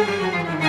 Música